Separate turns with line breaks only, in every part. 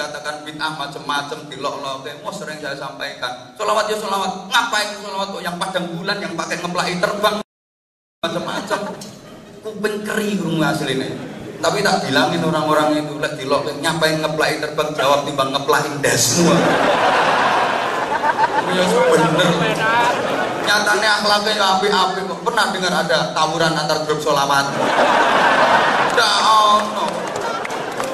dikatakan bid'ah macam-macam dilok-lok mau sering saya sampaikan. Sholawat ya sholawat. Ngapain sholawat kok yang padang bulan yang pakai ngeplai terbang? Macam-macam kuping kering rumah aslinya tapi tak bilangin orang-orang itu lihat dilok ngapain ngeplai terbang? Jawab timbang ngeplai semua ya bener. Nyatanya akhlaknya ya api-api kok. Pernah dengar ada tawuran antar grup sholawat? Tidak ono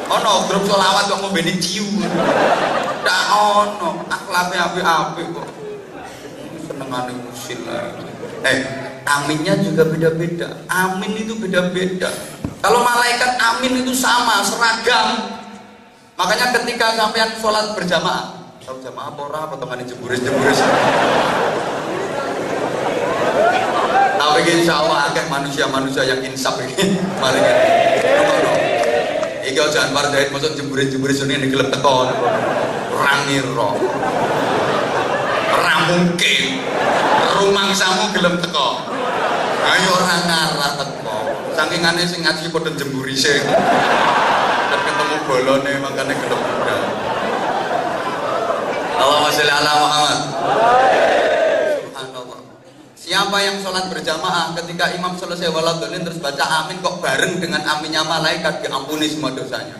ono grup sholawat kok beni ciu. Tidak ono akhlaknya api-api kok. Senengane musil eh aminnya juga beda-beda. Amin itu beda-beda. Kalau malaikat amin itu sama seragam. Makanya ketika sampean sholat berjamaah tahu jamaah apa ora apa jeburis-jeburis tapi insya Allah akeh manusia-manusia yang insaf ini paling Iki jangan parjait masuk jeburis-jeburis ini gelap tekon rangiro ora mungkin rumang samu gelem teko ayo orang ngarah teko saking aneh sing ngaji padha jemburise dan ketemu bolone makanya gelem budal. Allahumma sholli ala Muhammad. Kenapa yang sholat berjamaah ketika imam selesai waladolin terus baca amin kok bareng dengan aminnya malaikat ya diampuni semua dosanya?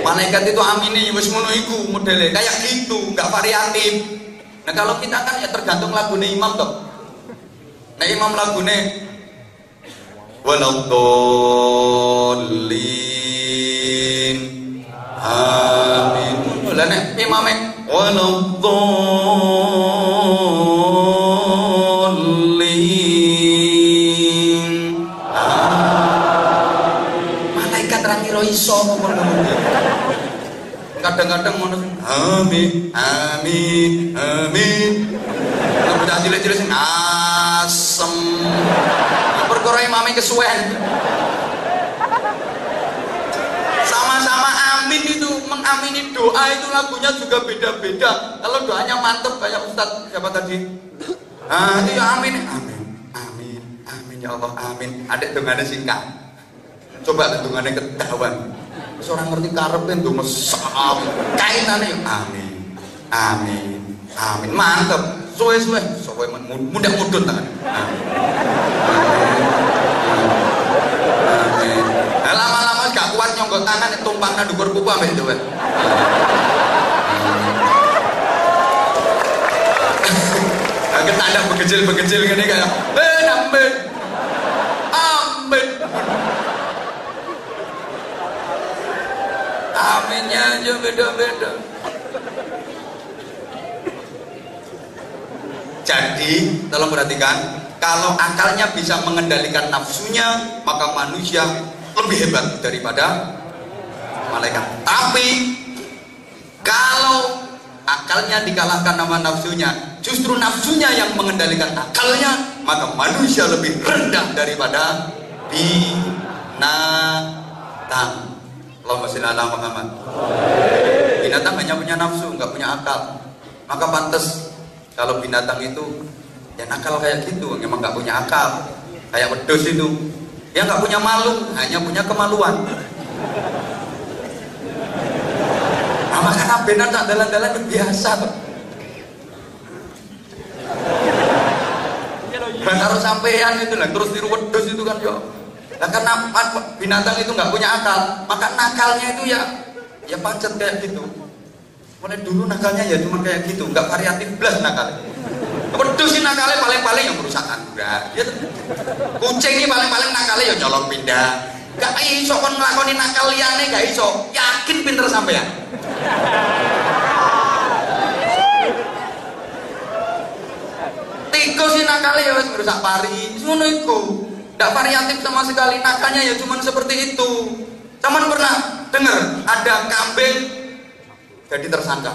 Malaikat itu amini ya wis ngono iku modelnya kayak itu, nggak variatif. Nah kalau kita kan ya tergantung lagu nih imam toh. Nah imam lagu nih dolin amin. Lah walau malaikat ra kira iso ngomong kadang-kadang ngono amin amin amin. Kemudian cilik-cilik sing asem. Perkara imame kesuwen. Sama-sama amin itu mengamini doa itu lagunya juga beda-beda. Kalau doanya mantep kayak Ustadz siapa tadi? Ah itu ya amin. Amin amin amin. Ya Allah amin. Adik dengannya singkat coba dengannya ketahuan. Seorang ngerti karepin tuh mesam. Kaitannya ya amin. Amin. Amin. Mantep. Suwe-suwe suwe. Mudah mudun tangan amin. Amin. Lama-lama gak kuat nyonggok tangan tumpang nang dhuwur pupu ambek itu Agak tanda begecil-begecil gini kayak Ben amin. Amin Aminnya aja beda-beda Jadi, tolong perhatikan, kalau akalnya bisa mengendalikan nafsunya, maka manusia lebih hebat daripada malaikat. Tapi kalau akalnya dikalahkan sama nafsunya, justru nafsunya yang mengendalikan akalnya, maka manusia lebih rendah daripada binatang. Allahumma sholli ala Muhammad. Binatang hanya punya nafsu, nggak punya akal. Maka pantas kalau binatang itu ya nakal kayak gitu, memang nggak punya akal. Kayak wedus itu, dia nggak punya malu, hanya punya kemaluan. Nah, makanya benar tak dalan-dalan biasa tuh. Sampean itu lah, terus tiru wedus itu kan yo. Nah karena binatang itu nggak punya akal, maka nakalnya itu ya ya pacet kayak gitu. Mulai dulu nakalnya ya cuma kayak gitu, nggak variatif belas nakalnya. Wedus sih nakalnya paling-paling yang merusak anggrek. Ya, kucing ini paling-paling nakalnya ya nyolong pindah. Gak iso kon nglakoni nakal liyane gak iso. Yakin pinter sampean. Tikus sih nakalnya ya merusak pari. Ngono iku. Gak variatif sama sekali nakalnya ya cuman seperti itu. Cuman pernah dengar ada kambing jadi tersangka.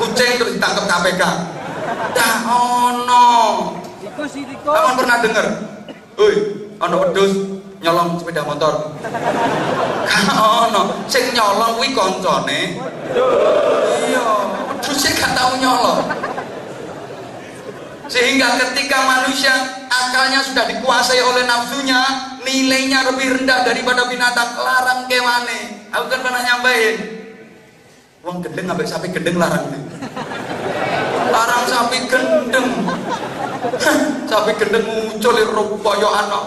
Kucing terus ditangkap KPK dah ono. Kamu pernah dengar Woi, ono wedus nyolong sepeda motor. Ono. Sing nyolong kuwi koncone. Iya wedus gak tahu nyolong sehingga ketika manusia akalnya sudah dikuasai oleh nafsunya nilainya lebih rendah daripada binatang larang kewane aku kan pernah nyampein uang gendeng sampai sapi gendeng larang larang sapi gendeng. Sapi gendeng muncul koyo anak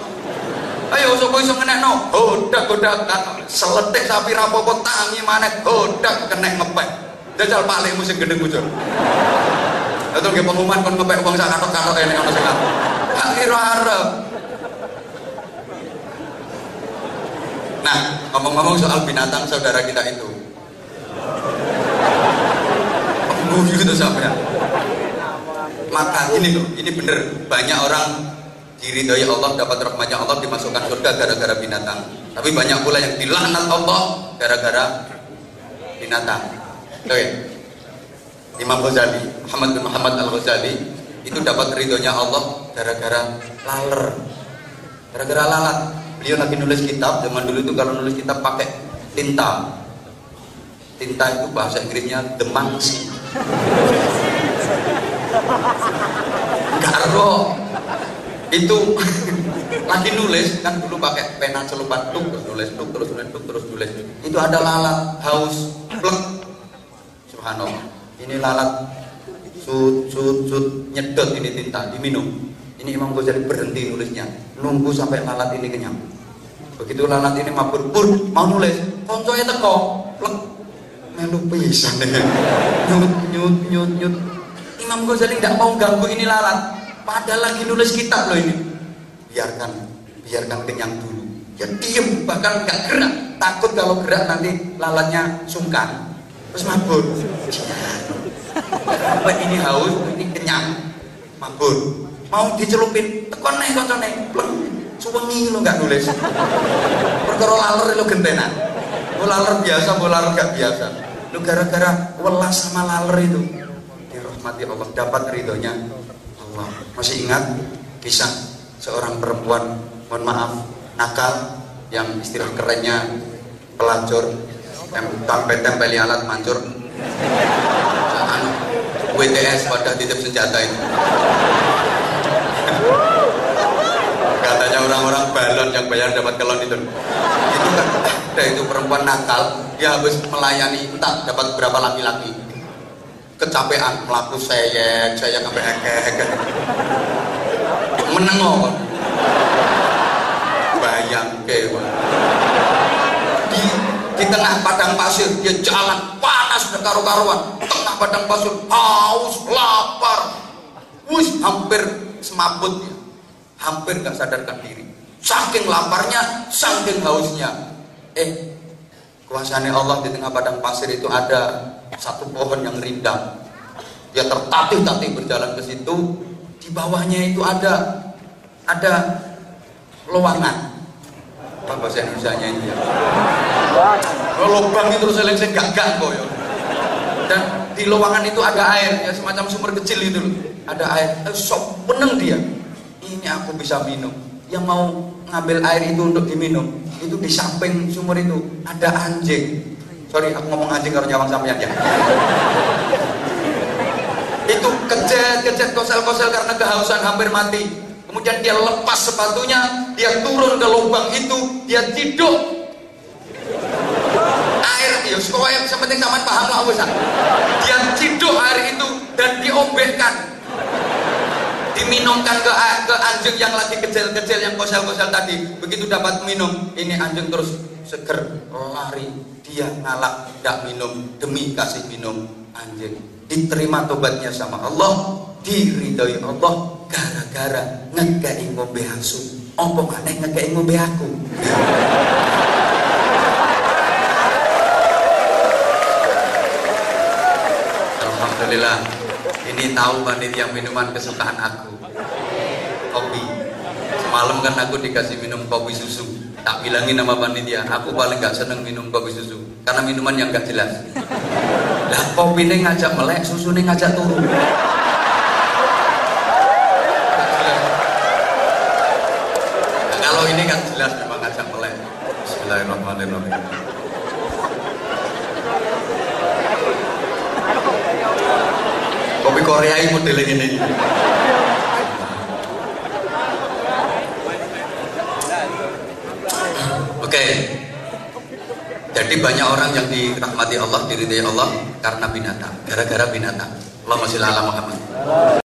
ayo sapa iso ngenekno hodak hodakan seletik sapi rapopo tangi maneh hodak kena ngepek. Jajal paling musim gendeng muncul itu nggih pengumuman kon ngepek uang sak katok-katok ini ono sing gak kira arep Nah, ngomong-ngomong soal binatang saudara kita itu. Guyu itu sampai. Maka ini loh, ini bener banyak orang diridhoi Allah dapat rahmatnya Allah dimasukkan surga gara-gara binatang. Tapi banyak pula yang dilaknat Allah gara-gara binatang. Oke. Imam Ghazali, Muhammad bin Muhammad Al Ghazali itu dapat ridhonya Allah gara-gara laler. Gara-gara lalat. Beliau lagi nulis kitab zaman dulu itu kalau nulis kitab pakai tinta. Tinta itu bahasa Inggrisnya demangsi garo itu lagi nulis kan dulu pakai pena celupan tuk terus nulis tuk terus nulis tuk terus nulis. Itu ada lalat haus plek. Subhanallah ini lalat sud sud sud nyedot ini tinta diminum. Ini Imam Ghazali berhenti nulisnya. Nunggu sampai lalat ini kenyang. Begitu lalat ini mabur pur mau nulis. Konconya teko plek. Melu pisan nyut nyut nyut nyut. Imam Ghazali tidak mau ganggu ini lalat. Padahal lagi nulis kitab loh ini. Biarkan biarkan kenyang dulu. Ya diem bahkan nggak gerak. Takut kalau gerak nanti lalatnya sungkan terus mabur. Apa ini haus ini kenyang. Mabur. Mau dicelupin tekon nih koncone plek suwengi lo nggak nulis. Perkara laler lo gentenan. Lo laler biasa lo laler gak biasa. Lo gara-gara welas sama laler itu. Dirahmati Allah dapat ridhonya. Allah masih ingat kisah seorang perempuan mohon maaf nakal yang istilah kerennya pelacur tempe tempeli alat mancur. WTS pada titip senjata itu. Katanya orang-orang balon yang bayar dapat kelon itu. Itu kan ada itu perempuan nakal dia habis melayani entah dapat berapa laki-laki. Kecapean melaku saya saya sampai heke menengok. Bayang ke di di tengah padang pasir dia jalan panas dan karu-karuan. Tengah padang pasir haus lapar. Wis hampir semaput hampir nggak sadarkan diri. Saking laparnya saking hausnya. Eh kuasanya Allah di tengah padang pasir itu ada satu pohon yang rindang. Dia tertatih-tatih berjalan ke situ. Di bawahnya itu ada ada lowongan apa bahasa Indonesia ini ya lubang itu terus saya gak kok ya. Dan di lowongan itu ada air ya semacam sumber kecil itu ada air. Eh, sok peneng dia. Ini aku bisa minum. Yang mau ngambil air itu untuk diminum itu di samping sumur itu ada anjing. Sorry aku ngomong anjing kalau nyawang sampean ya. Itu kecet kecet kosel kosel karena kehausan hampir mati kemudian dia lepas sepatunya dia turun ke lubang itu dia tidur air ya yang sepenting sama paham lah dia tidur air itu dan diombekkan. Diminumkan ke ke anjing yang lagi kecil-kecil yang kosel-kosel tadi. Begitu dapat minum ini anjing terus seger lari. Dia ngalak tidak minum demi kasih minum anjing. Diterima tobatnya sama Allah diridhoi Allah gara-gara ngekei ngombe asu apa maneh ngekei ngombe aku? Alhamdulillah ini tahu panitia minuman kesukaan aku. Kopi. Semalam kan aku dikasih minum kopi susu. Tak bilangin nama panitia aku paling gak seneng minum kopi susu karena minuman yang gak jelas. Lah kopi ini ngajak melek susu ini ngajak turun nah, kalau ini kan jelas memang ngajak melek Bismillahirrahmanirrahim kopi Korea ini model ini Oke. Jadi banyak orang yang dirahmati Allah, diridai Allah karena binatang, gara-gara binatang. Allahumma sholli ala Muhammad.